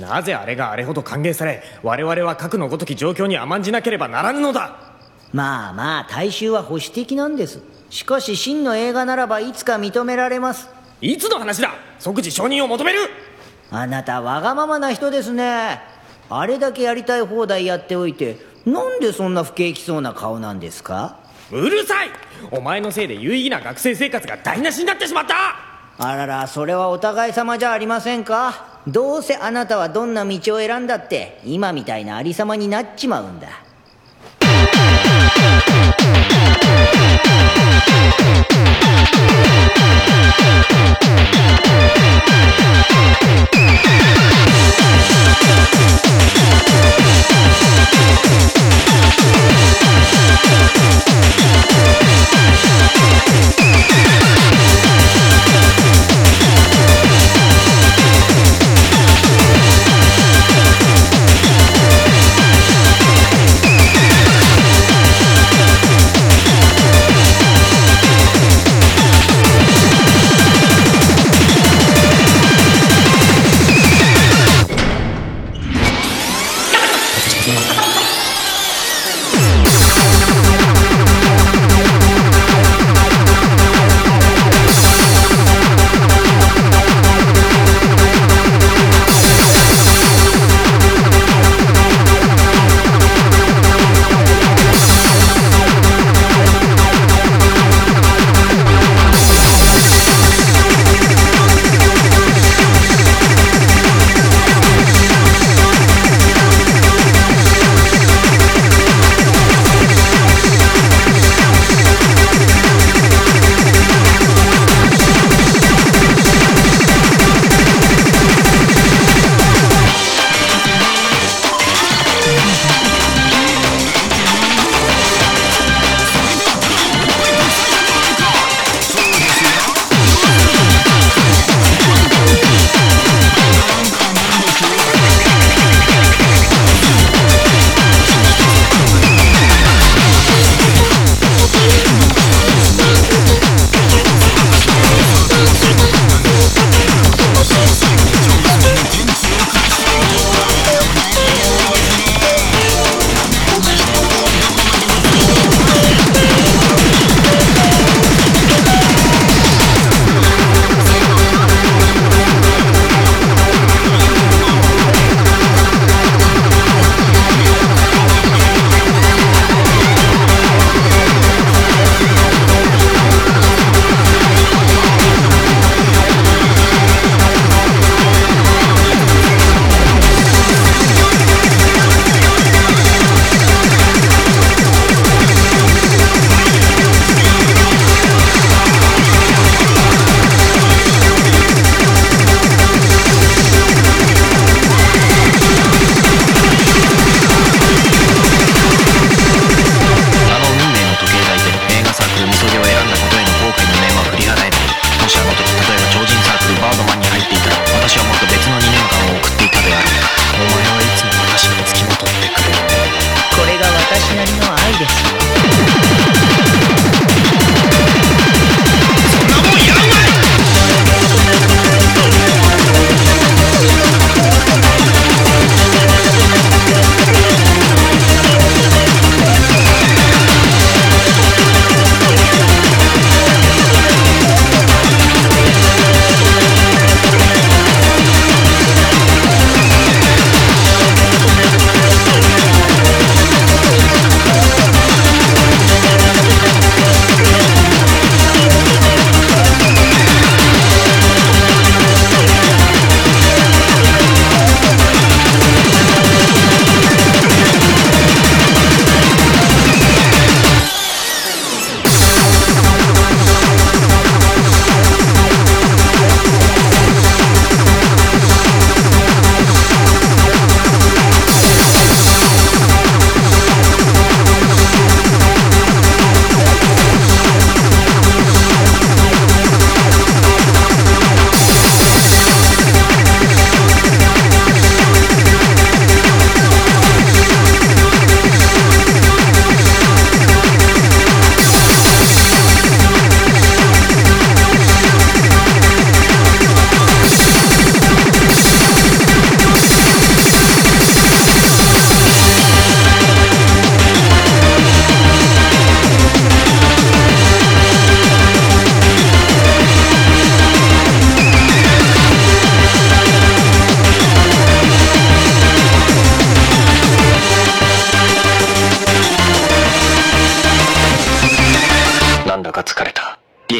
なぜあれがあれほど歓迎され我々は核のごとき状況に甘んじなければならぬのだ。まあまあ大衆は保守的なんです。しかし真の映画ならばいつか認められます。いつの話だ？即時承認を求める！あなたわがままな人ですね。あれだけやりたい放題やっておいてなんでそんな不景気そうな顔なんですか？うるさい！お前のせいで有意義な学生生活が台無しになってしまった！あららそれはお互い様じゃありませんか？どうせあなたはどんな道を選んだって今みたいなありさまになっちまうんだ。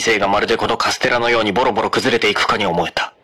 生。がまるでこのカステラのようにボロボロ崩れていくかに思えた。